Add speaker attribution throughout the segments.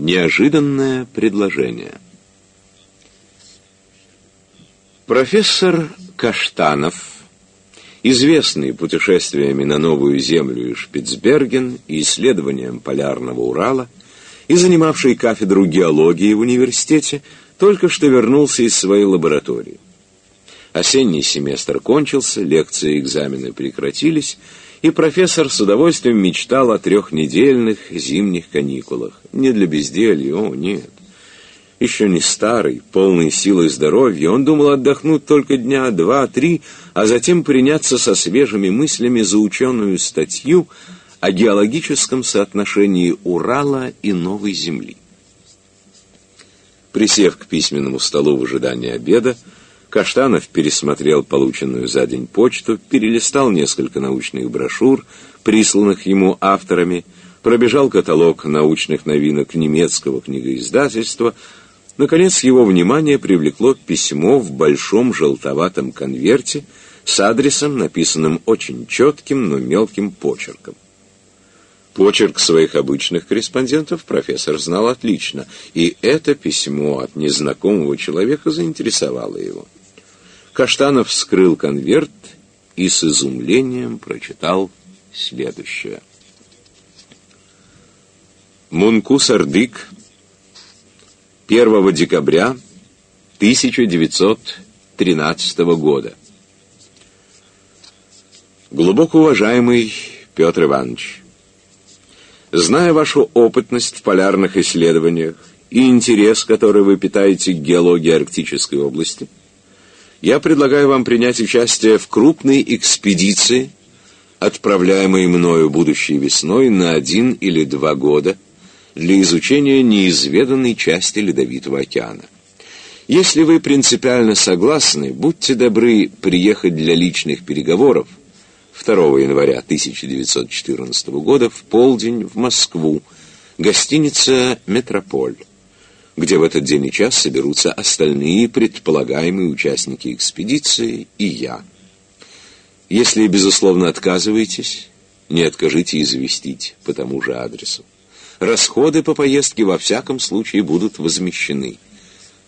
Speaker 1: Неожиданное предложение. Профессор Каштанов, известный путешествиями на Новую Землю и Шпицберген и исследованием полярного Урала, и занимавший кафедру геологии в университете, только что вернулся из своей лаборатории. Осенний семестр кончился, лекции и экзамены прекратились, и профессор с удовольствием мечтал о трехнедельных зимних каникулах. Не для безделья, о, нет. Еще не старый, полный силы и здоровья, он думал отдохнуть только дня два-три, а затем приняться со свежими мыслями за ученую статью о геологическом соотношении Урала и Новой Земли. Присев к письменному столу в ожидании обеда, Каштанов пересмотрел полученную за день почту, перелистал несколько научных брошюр, присланных ему авторами, пробежал каталог научных новинок немецкого книгоиздательства. Наконец его внимание привлекло письмо в большом желтоватом конверте с адресом, написанным очень четким, но мелким почерком. Почерк своих обычных корреспондентов профессор знал отлично, и это письмо от незнакомого человека заинтересовало его. Каштанов вскрыл конверт и с изумлением прочитал следующее. Мункус Ардык 1 декабря 1913 года. Глубоко уважаемый Петр Иванович, зная вашу опытность в полярных исследованиях и интерес, который вы питаете к геологии Арктической области, я предлагаю вам принять участие в крупной экспедиции, отправляемой мною будущей весной на один или два года для изучения неизведанной части Ледовитого океана. Если вы принципиально согласны, будьте добры приехать для личных переговоров 2 января 1914 года в полдень в Москву, гостиница «Метрополь» где в этот день и час соберутся остальные предполагаемые участники экспедиции и я. Если, безусловно, отказываетесь, не откажите известить по тому же адресу. Расходы по поездке во всяком случае будут возмещены.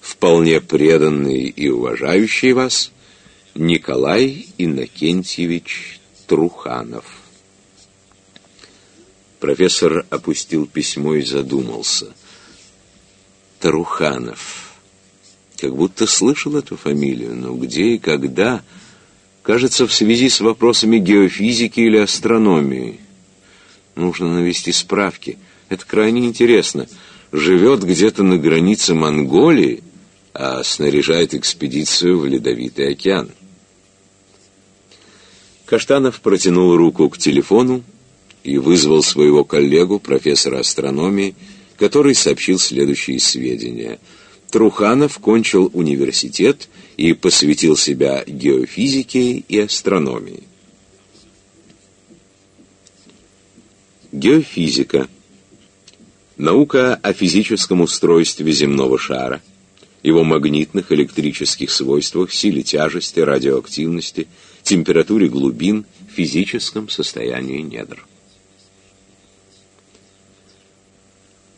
Speaker 1: Вполне преданный и уважающий вас Николай Иннокентьевич Труханов. Профессор опустил письмо и задумался – Таруханов. Как будто слышал эту фамилию, но где и когда, кажется, в связи с вопросами геофизики или астрономии. Нужно навести справки. Это крайне интересно. Живет где-то на границе Монголии, а снаряжает экспедицию в Ледовитый океан. Каштанов протянул руку к телефону и вызвал своего коллегу, профессора астрономии, который сообщил следующие сведения. Труханов кончил университет и посвятил себя геофизике и астрономии. Геофизика. Наука о физическом устройстве земного шара, его магнитных электрических свойствах, силе тяжести, радиоактивности, температуре глубин, физическом состоянии недр.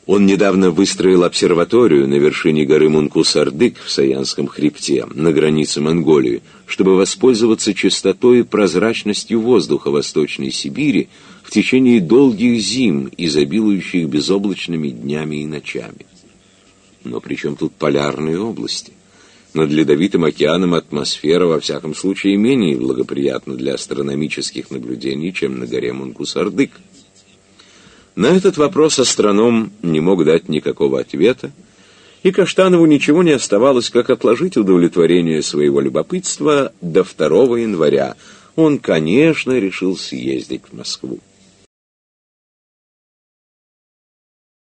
Speaker 1: Он недавно выстроил обсерваторию на вершине горы Мункус-Ардык в Саянском хребте, на границе Монголии, чтобы воспользоваться чистотой и прозрачностью воздуха Восточной Сибири в течение долгих зим, изобилующих безоблачными днями и ночами. Но при чем тут полярные области? Над Ледовитым океаном атмосфера, во всяком случае, менее благоприятна для астрономических наблюдений, чем на горе Мункус-Ардык. На этот вопрос астроном не мог дать никакого ответа, и Каштанову ничего не оставалось, как отложить удовлетворение своего любопытства до 2 января. Он, конечно, решил съездить в Москву.